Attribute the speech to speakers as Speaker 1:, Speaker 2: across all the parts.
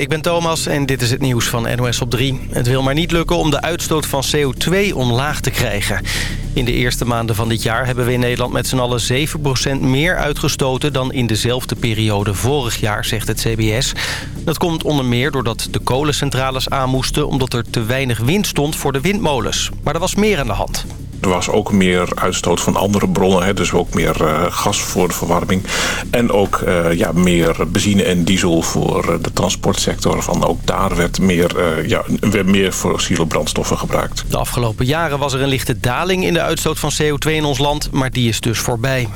Speaker 1: ik ben Thomas en dit is het nieuws van NOS op 3. Het wil maar niet lukken om de uitstoot van CO2 omlaag te krijgen. In de eerste maanden van dit jaar hebben we in Nederland met z'n allen 7% meer uitgestoten... dan in dezelfde periode vorig jaar, zegt het CBS. Dat komt onder meer doordat de kolencentrales aan moesten... omdat er te weinig wind stond voor de windmolens. Maar er was meer aan de hand.
Speaker 2: Er was ook meer uitstoot van andere bronnen. Hè, dus ook meer uh, gas voor de verwarming. En ook uh, ja, meer benzine en diesel voor de transportsector. Van ook daar werd meer, ja, werd meer fossiele brandstoffen gebruikt.
Speaker 1: De afgelopen jaren was er een lichte daling in de uitstoot van CO2 in ons land. Maar die is dus voorbij.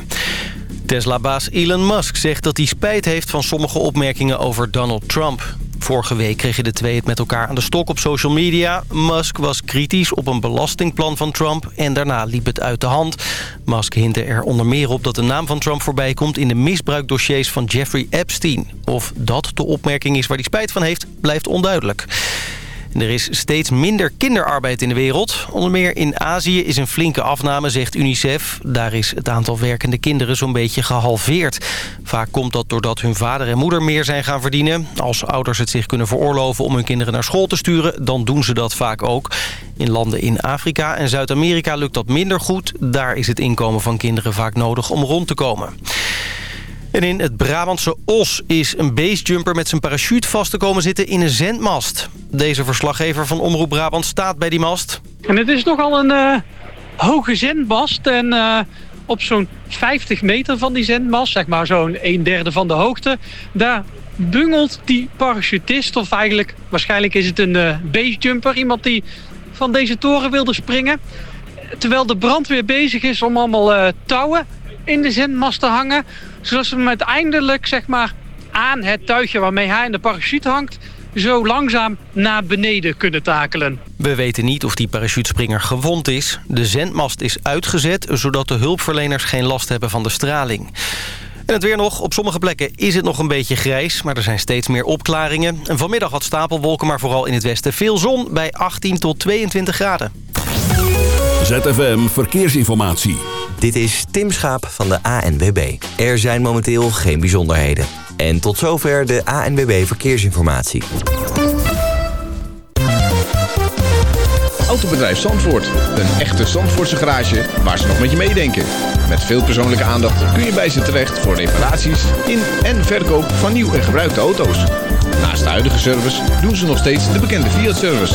Speaker 1: Tesla-baas Elon Musk zegt dat hij spijt heeft van sommige opmerkingen over Donald Trump. Vorige week kregen de twee het met elkaar aan de stok op social media. Musk was kritisch op een belastingplan van Trump en daarna liep het uit de hand. Musk hintte er onder meer op dat de naam van Trump voorbij komt... in de misbruikdossiers van Jeffrey Epstein. Of dat de opmerking is waar hij spijt van heeft, blijft onduidelijk. Er is steeds minder kinderarbeid in de wereld. Onder meer in Azië is een flinke afname, zegt UNICEF. Daar is het aantal werkende kinderen zo'n beetje gehalveerd. Vaak komt dat doordat hun vader en moeder meer zijn gaan verdienen. Als ouders het zich kunnen veroorloven om hun kinderen naar school te sturen... dan doen ze dat vaak ook. In landen in Afrika en Zuid-Amerika lukt dat minder goed. Daar is het inkomen van kinderen vaak nodig om rond te komen. En in het Brabantse Os is een basejumper met zijn parachute vast te komen zitten in een zendmast. Deze verslaggever van Omroep Brabant staat bij die mast.
Speaker 3: En het is nogal een uh, hoge zendmast en uh, op zo'n 50 meter van die zendmast, zeg maar zo'n een derde van de hoogte, daar bungelt die parachutist, of eigenlijk waarschijnlijk is het een uh, basejumper, iemand die van deze toren wilde springen. Terwijl de brandweer bezig is om allemaal touwen in de zendmast te hangen. Zodat ze hem uiteindelijk zeg maar, aan het tuigje waarmee hij in de parachute hangt... zo langzaam naar beneden kunnen takelen.
Speaker 1: We weten niet of die parachutespringer gewond is. De zendmast is uitgezet, zodat de hulpverleners geen last hebben van de straling. En het weer nog. Op sommige plekken is het nog een beetje grijs, maar er zijn steeds meer opklaringen. En vanmiddag had stapelwolken, maar vooral in het westen veel zon bij 18 tot 22 graden.
Speaker 4: ZFM Verkeersinformatie.
Speaker 5: Dit is Tim Schaap van de ANWB. Er zijn momenteel geen bijzonderheden. En tot zover de ANWB Verkeersinformatie.
Speaker 6: Autobedrijf Zandvoort. Een echte Zandvoortse garage waar ze nog met je meedenken. Met veel persoonlijke aandacht kun je bij ze terecht voor reparaties in en verkoop van nieuw en gebruikte auto's. Naast de huidige service doen ze nog steeds de bekende Fiat-service.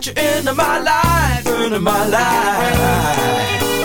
Speaker 7: Got you into my life, into my life.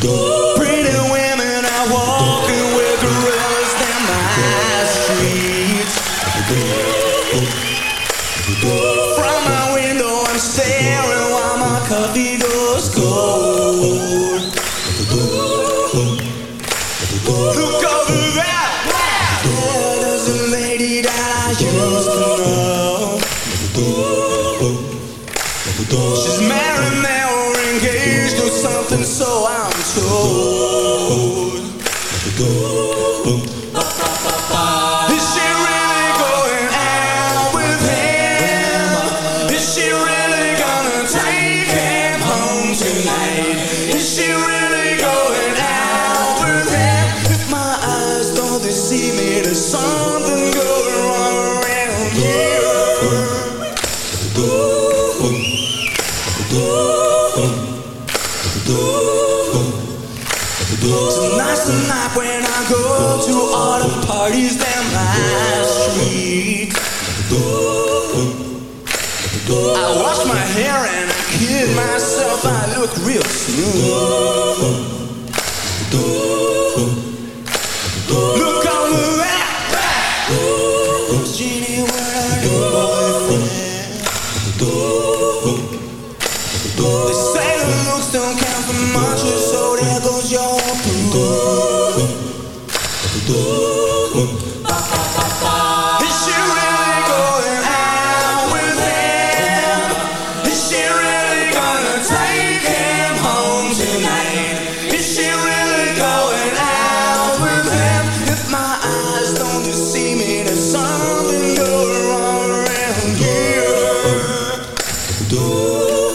Speaker 8: Pretty women are walking with gorillas down my streets. From my window I'm staring while my coffee goes cold. Look over there, there's a lady that I used to know. She's married now, engaged or something so
Speaker 9: Вдоль, вдоль.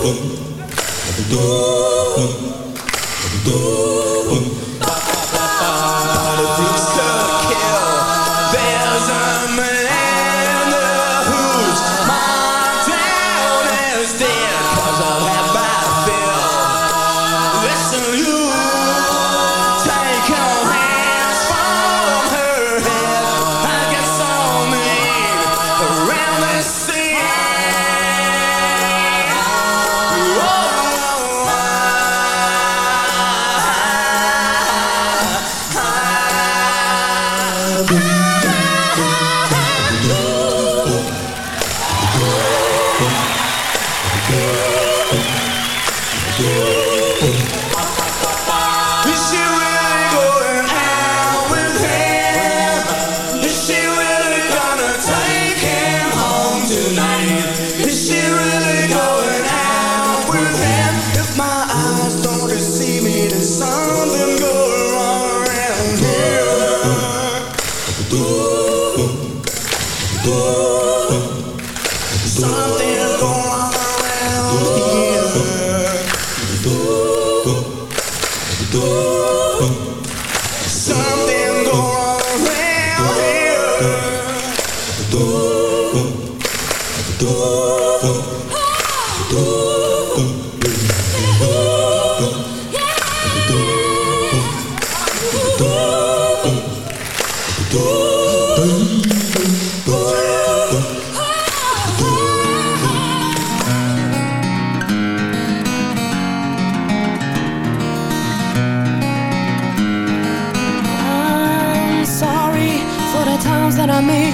Speaker 9: Do do do do.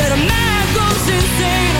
Speaker 9: that a man goes insane.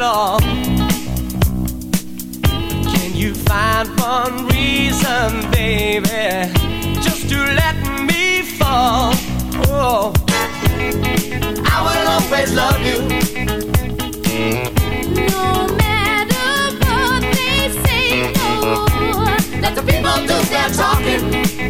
Speaker 10: it
Speaker 11: all. Can you find one reason, baby, just to let me fall? Oh, I will always love you.
Speaker 10: No matter what they say, no.
Speaker 11: Let the people do their talking.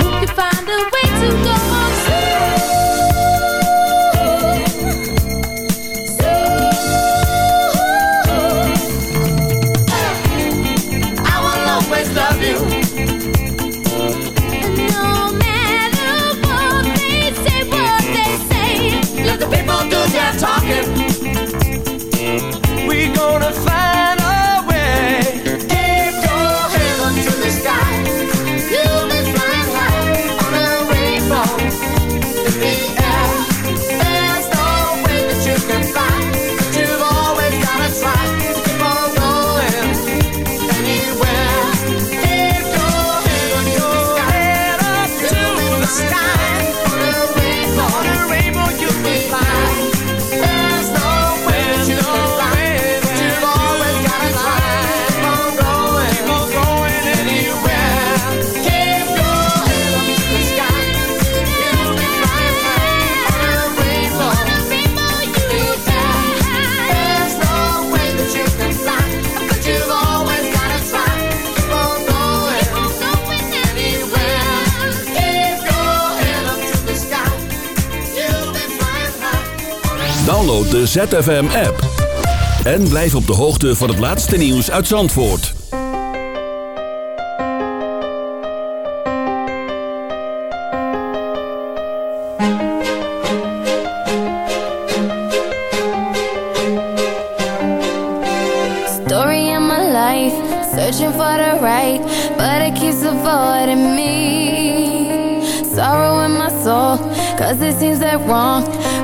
Speaker 4: de ZFM-app. En blijf op de hoogte van het laatste nieuws uit Zandvoort.
Speaker 10: Story of my life, searching for the right, but it keeps avoiding me. Sorrow in my soul, cause it seems that wrong.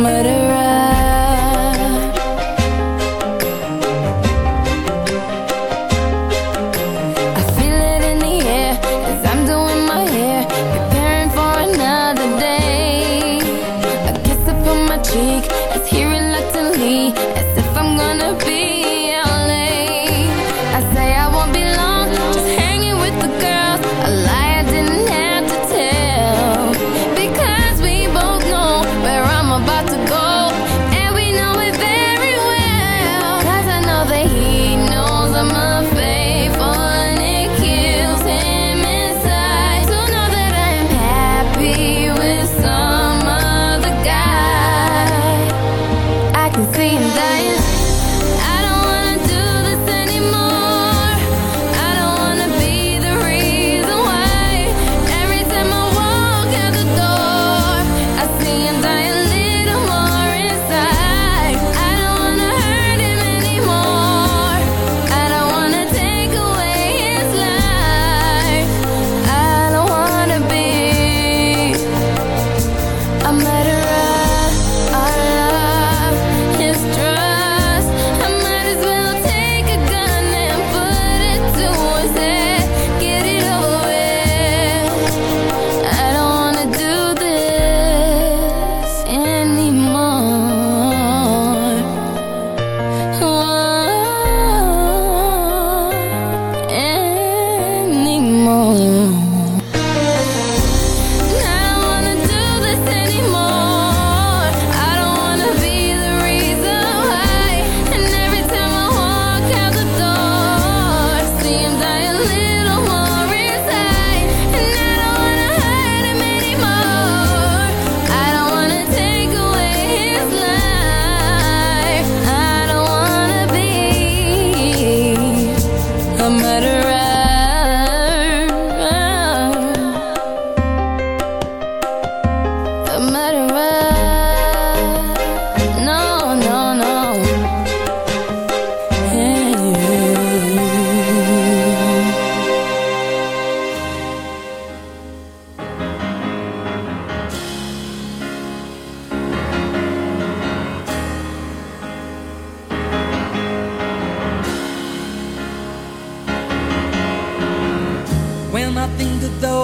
Speaker 12: murder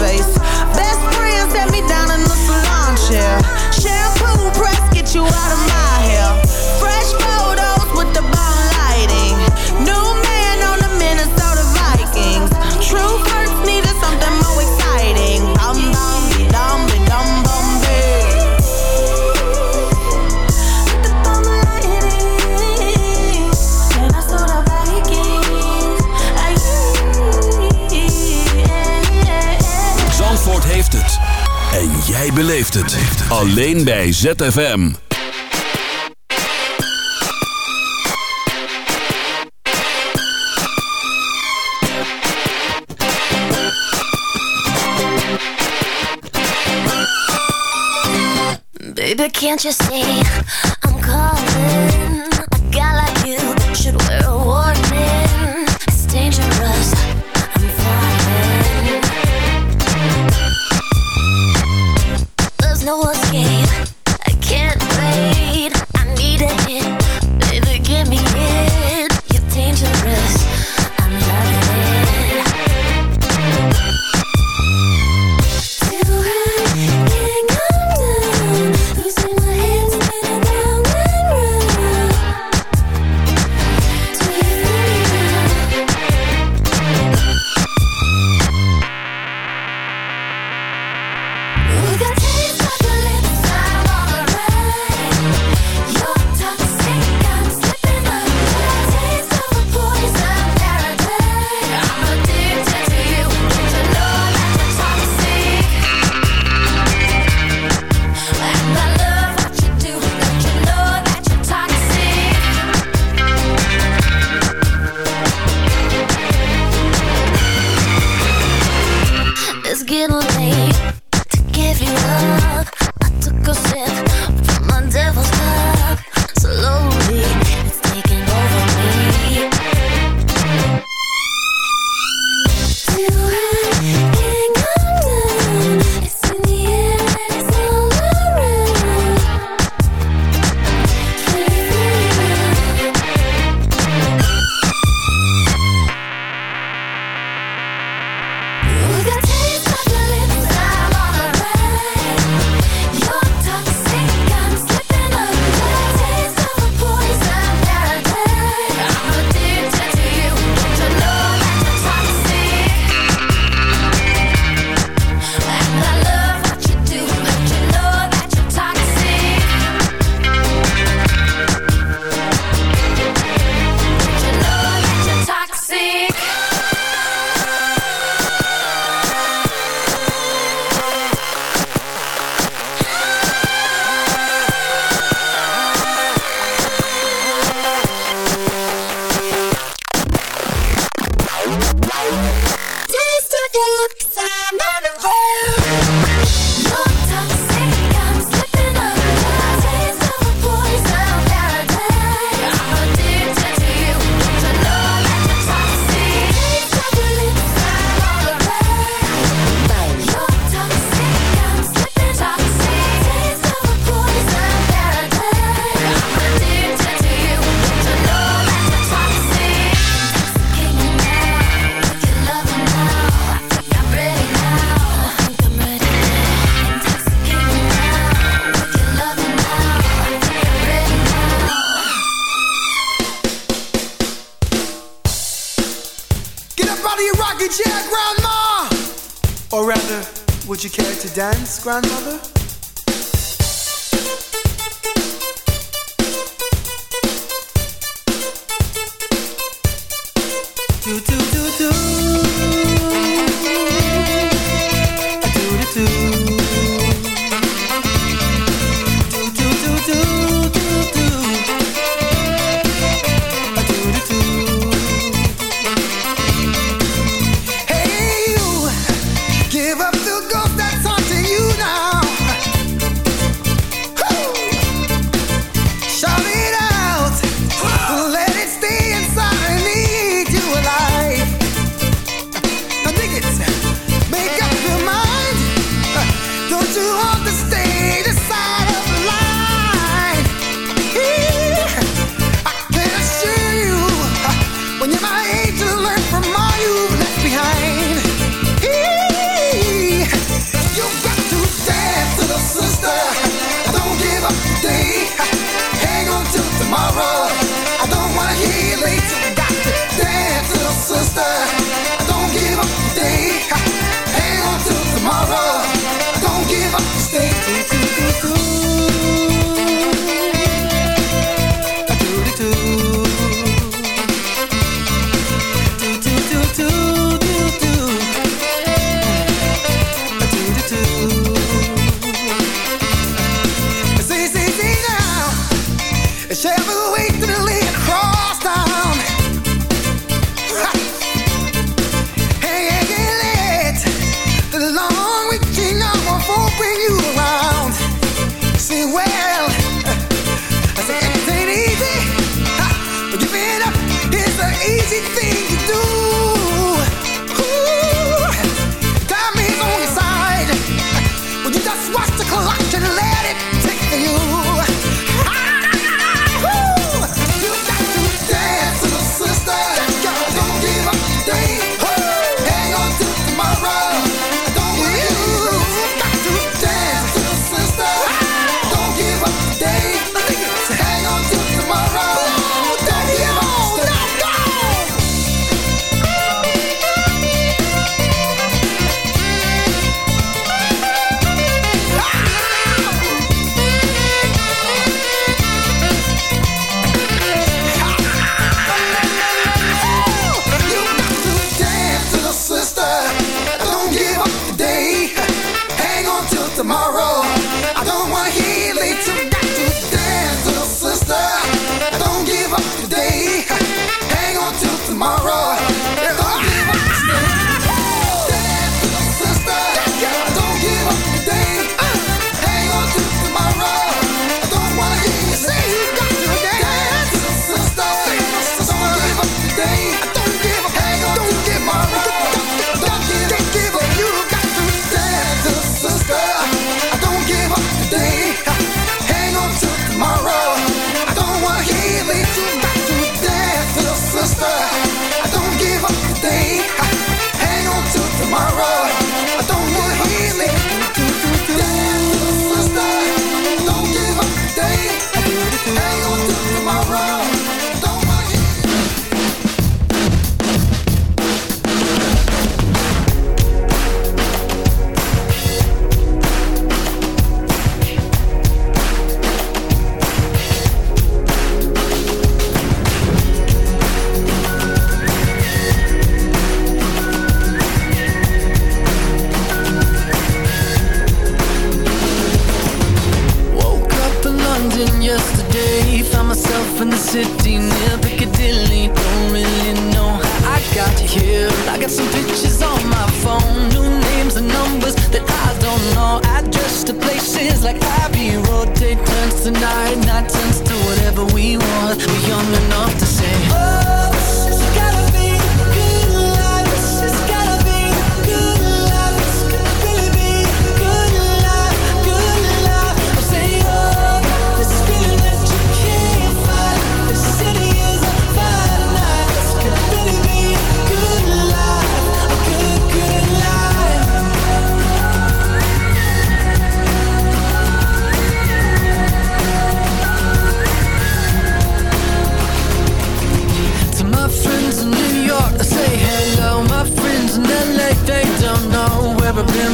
Speaker 13: face. Best friend set me down in the salon chair. Shampoo press, get you out of my
Speaker 4: jij beleeft het. Alleen bij ZFM.
Speaker 10: Baby, can't you see I'm calling? grandma I got
Speaker 14: some pictures on my phone New names and numbers that I don't know. Address to places like Abbey Road. Take turns tonight, Night turns to whatever we want. We're young enough to say Oh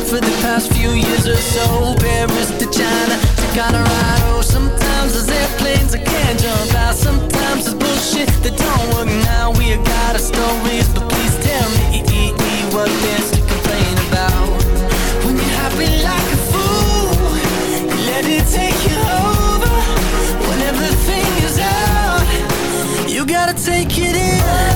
Speaker 14: for the past few years or so. Paris to China? To Colorado. Sometimes there's airplanes I can't jump out. Sometimes there's bullshit that don't work. Now We got our stories but please tell me What there's to complain about. When you're happy like a fool Let it take you over. When everything is out You gotta take it in.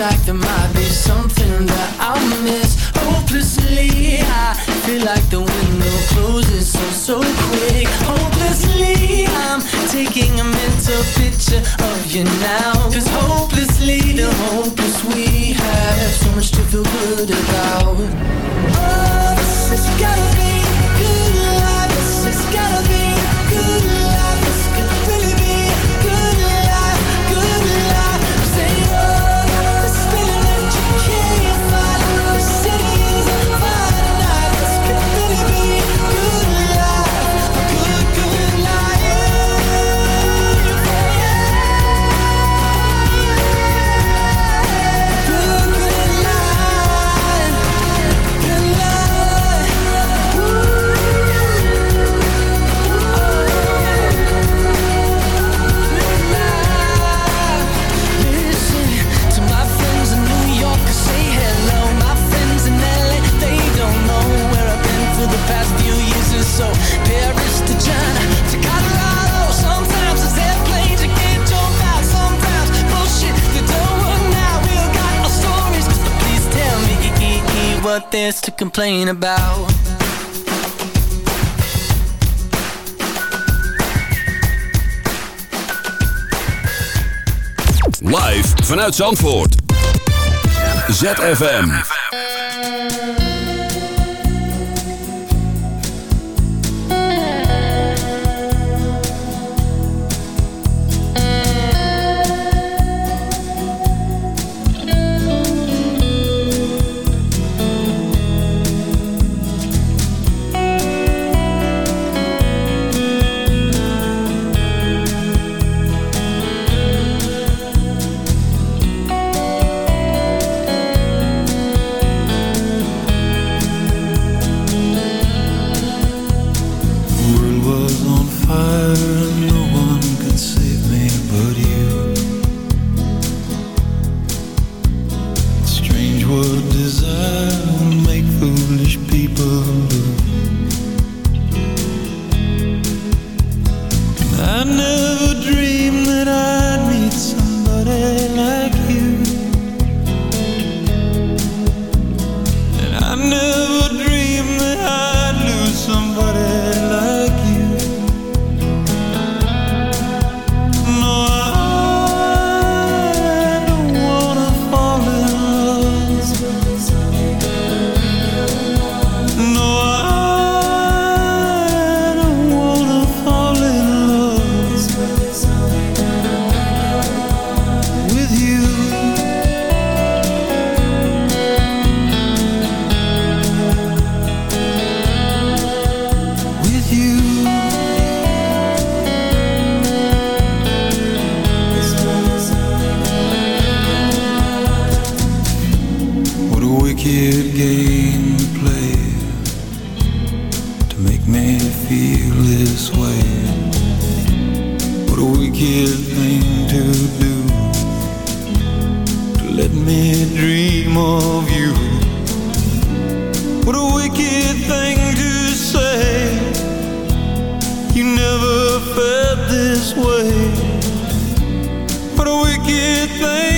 Speaker 14: like there might be something that I'll miss. Hopelessly, I feel like the window closes so, so quick. Hopelessly, I'm taking a mental picture of you now. Cause hopelessly, the hopeless we have So much to feel good about. but there's to complain about
Speaker 4: Live vanuit Zandvoort ZFM.
Speaker 15: you
Speaker 16: think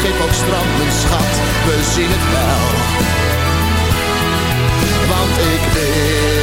Speaker 16: schip ook strandt, mijn schat, we zien het wel. Want ik wil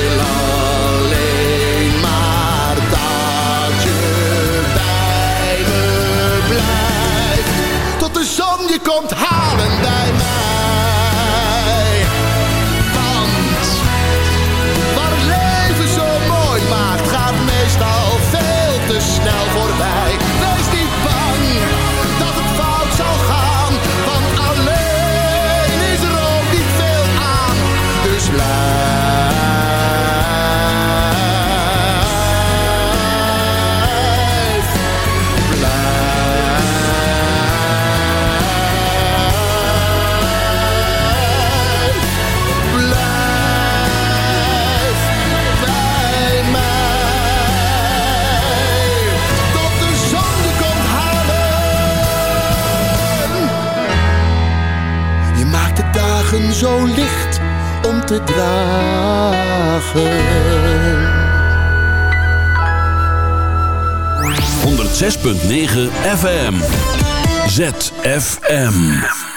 Speaker 16: zo licht om te dragen.
Speaker 4: 106.9 FM. ZFM.